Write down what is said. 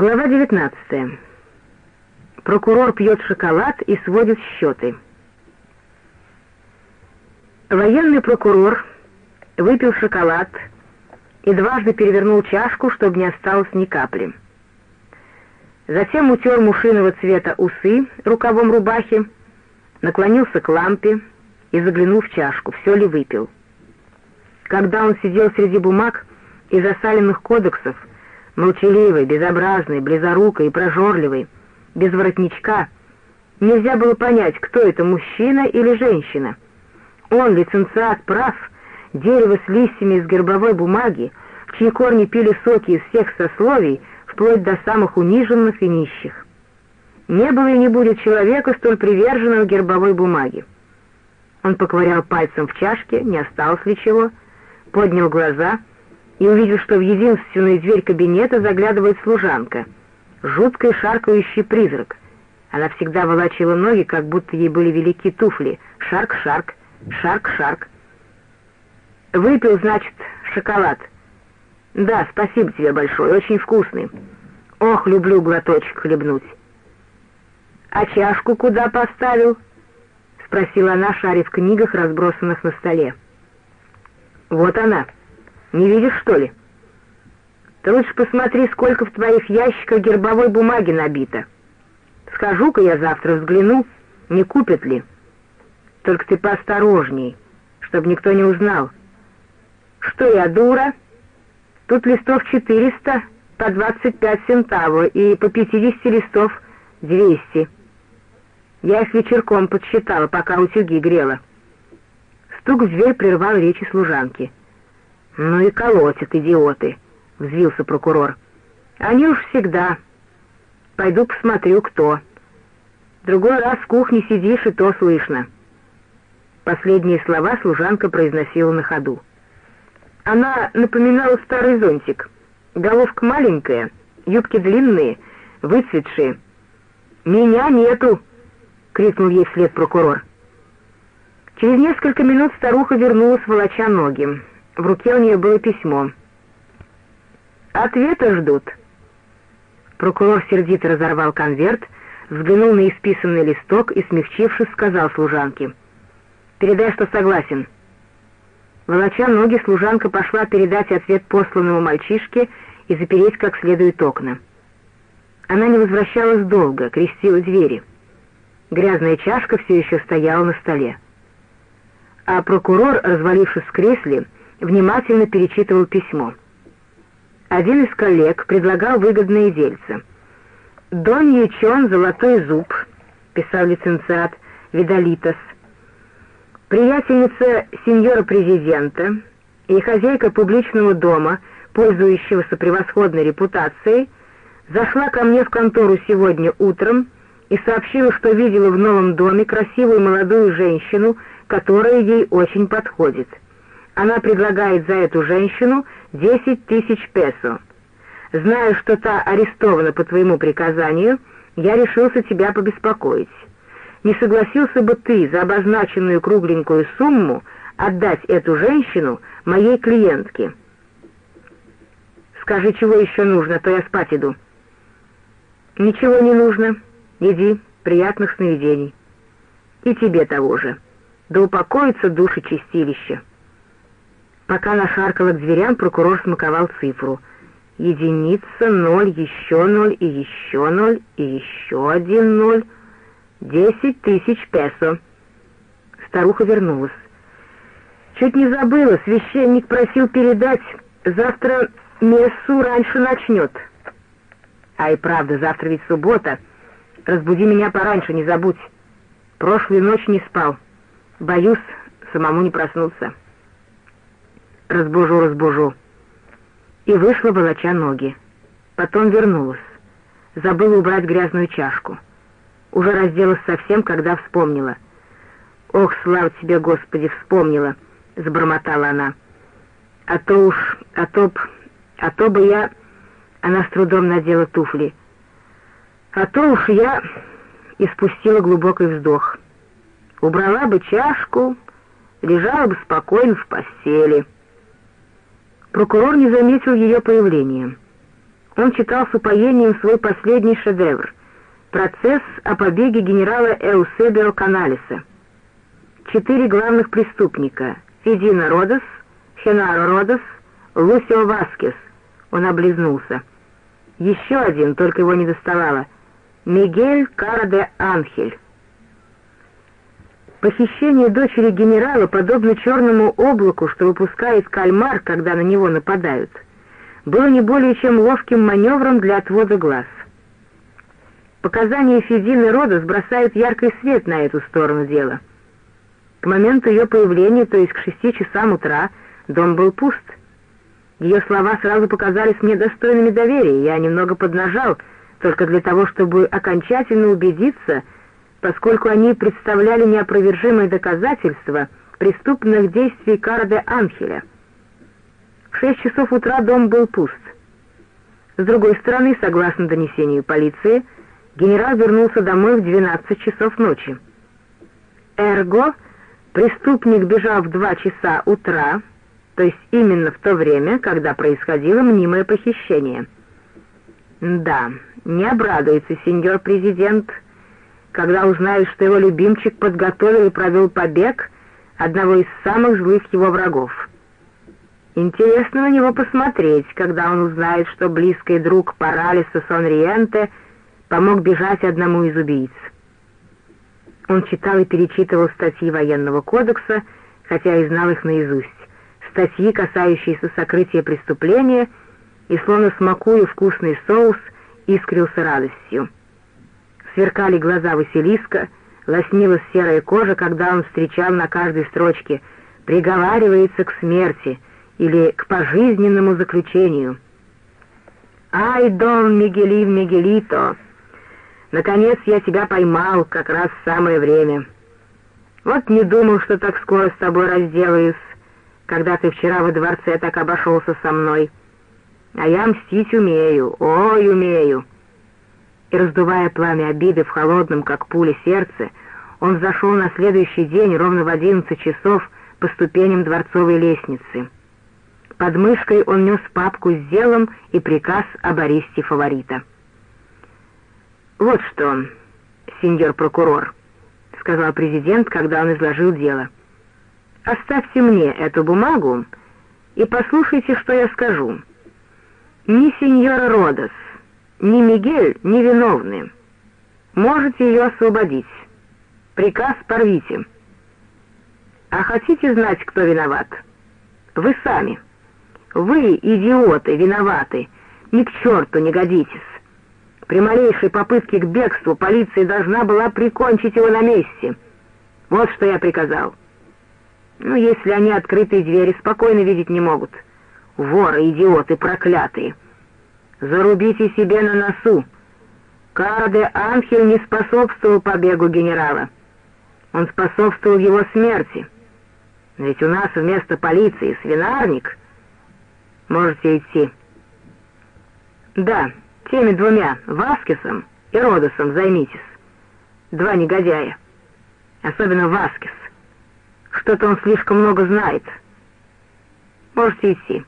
Глава 19. Прокурор пьет шоколад и сводит счеты. Военный прокурор выпил шоколад и дважды перевернул чашку, чтобы не осталось ни капли. Затем утер мушиного цвета усы рукавом рубахи, наклонился к лампе и заглянул в чашку, все ли выпил. Когда он сидел среди бумаг и засаленных кодексов, молчаливый, безобразный, близорукой и прожорливый, без воротничка, нельзя было понять, кто это, мужчина или женщина. Он, лицензиат прав, дерево с листьями из гербовой бумаги, в чьи корни пили соки из всех сословий, вплоть до самых униженных и нищих. Не было и не будет человека, столь приверженного гербовой бумаге. Он поковырял пальцем в чашке, не осталось ли чего, поднял глаза — и увидел, что в единственную дверь кабинета заглядывает служанка, жуткий шаркающий призрак. Она всегда волочила ноги, как будто ей были велики туфли. Шарк-шарк, шарк-шарк. «Выпил, значит, шоколад?» «Да, спасибо тебе большое, очень вкусный. Ох, люблю глоточек хлебнуть». «А чашку куда поставил?» — спросила она, шаря в книгах, разбросанных на столе. «Вот она». Не видишь, что ли? Ты лучше посмотри, сколько в твоих ящиках гербовой бумаги набито. Скажу-ка я завтра взгляну, не купят ли. Только ты поосторожней, чтобы никто не узнал. Что я, дура? Тут листов 400 по 25 центавов и по 50 листов 200. Я их вечерком подсчитала, пока утюги грела. Стук в дверь прервал речи служанки. «Ну и колотят, идиоты!» — взвился прокурор. «Они уж всегда. Пойду посмотрю, кто. Другой раз в кухне сидишь, и то слышно». Последние слова служанка произносила на ходу. Она напоминала старый зонтик. Головка маленькая, юбки длинные, выцветшие. «Меня нету!» — крикнул ей вслед прокурор. Через несколько минут старуха вернулась, волоча ноги. В руке у нее было письмо. «Ответа ждут». Прокурор сердито разорвал конверт, взглянул на исписанный листок и, смягчившись, сказал служанке. «Передай, что согласен». Волоча ноги, служанка пошла передать ответ посланному мальчишке и запереть как следует окна. Она не возвращалась долго, крестила двери. Грязная чашка все еще стояла на столе. А прокурор, развалившись в кресле, внимательно перечитывал письмо. Один из коллег предлагал выгодные дельцы. «Дон Ячон, золотой зуб», — писал лицензиат Видалитас, приятельница сеньора президента и хозяйка публичного дома, пользующегося превосходной репутацией, зашла ко мне в контору сегодня утром и сообщила, что видела в новом доме красивую молодую женщину, которая ей очень подходит. Она предлагает за эту женщину десять тысяч песо. Зная, что та арестована по твоему приказанию, я решился тебя побеспокоить. Не согласился бы ты за обозначенную кругленькую сумму отдать эту женщину моей клиентке? Скажи, чего еще нужно, а то я спать иду. Ничего не нужно. Иди, приятных сновидений. И тебе того же. Да упокоится души чистилища. Пока она шаркала к дверям, прокурор смаковал цифру. Единица, ноль, еще ноль, и еще ноль, и еще один ноль. Десять тысяч песо. Старуха вернулась. Чуть не забыла, священник просил передать, завтра мессу раньше начнет. А и правда, завтра ведь суббота. Разбуди меня пораньше, не забудь. Прошлую ночь не спал. Боюсь, самому не проснулся разбужу, разбужу». И вышла, волоча ноги. Потом вернулась. Забыла убрать грязную чашку. Уже разделась совсем, когда вспомнила. «Ох, слава тебе, Господи, вспомнила!» — забормотала она. «А то уж, а то б, а то бы я...» Она с трудом надела туфли. «А то уж я...» — испустила глубокий вздох. «Убрала бы чашку, лежала бы спокойно в постели». Прокурор не заметил ее появления. он читал с упоением свой последний шедевр — «Процесс о побеге генерала Эусебио Каналиса». Четыре главных преступника — Федина Родос, Хенаро Родос, Лусио Васкес. Он облизнулся. Еще один, только его не доставало. Мигель Карде Анхель. Похищение дочери генерала подобно черному облаку, что выпускает кальмар, когда на него нападают — было не более чем ловким маневром для отвода глаз. Показания Федины Рода сбросают яркий свет на эту сторону дела. К моменту ее появления, то есть к шести часам утра, дом был пуст. Ее слова сразу показались мне достойными доверия, я немного поднажал, только для того, чтобы окончательно убедиться, поскольку они представляли неопровержимые доказательства преступных действий Карде Анхеля. В шесть часов утра дом был пуст. С другой стороны, согласно донесению полиции, генерал вернулся домой в 12 часов ночи. Эрго, преступник бежал в 2 часа утра, то есть именно в то время, когда происходило мнимое похищение. Да, не обрадуется сеньор президент, когда узнает, что его любимчик подготовил и провел побег одного из самых злых его врагов. Интересно на него посмотреть, когда он узнает, что близкий друг Паралиса Сонриенте помог бежать одному из убийц. Он читал и перечитывал статьи военного кодекса, хотя и знал их наизусть. Статьи, касающиеся сокрытия преступления, и, словно смакуя вкусный соус, искрился радостью. Сверкали глаза Василиска, лоснилась серая кожа, когда он встречал на каждой строчке «приговаривается к смерти», или к пожизненному заключению. «Ай, Дон Мигелив Мигелито! Наконец я тебя поймал, как раз в самое время. Вот не думал, что так скоро с тобой разделаюсь, когда ты вчера во дворце так обошелся со мной. А я мстить умею, ой, умею!» И раздувая пламя обиды в холодном, как пуля, сердце, он зашел на следующий день ровно в одиннадцать часов по ступеням дворцовой лестницы. Под мышкой он нес папку с делом и приказ об аресте фаворита. «Вот что, сеньор прокурор», — сказал президент, когда он изложил дело. «Оставьте мне эту бумагу и послушайте, что я скажу. Ни сеньора Родос, ни Мигель не виновны. Можете ее освободить. Приказ порвите. А хотите знать, кто виноват? Вы сами». Вы, идиоты, виноваты. Ни к черту не годитесь. При малейшей попытке к бегству полиция должна была прикончить его на месте. Вот что я приказал. Ну, если они открытые двери спокойно видеть не могут. Воры, идиоты, проклятые. Зарубите себе на носу. Карде Анхель не способствовал побегу генерала. Он способствовал его смерти. Ведь у нас вместо полиции свинарник — Можете идти. Да, теми двумя, Васкисом и Родосом, займитесь. Два негодяя. Особенно Васкис. Что-то он слишком много знает. Можете идти.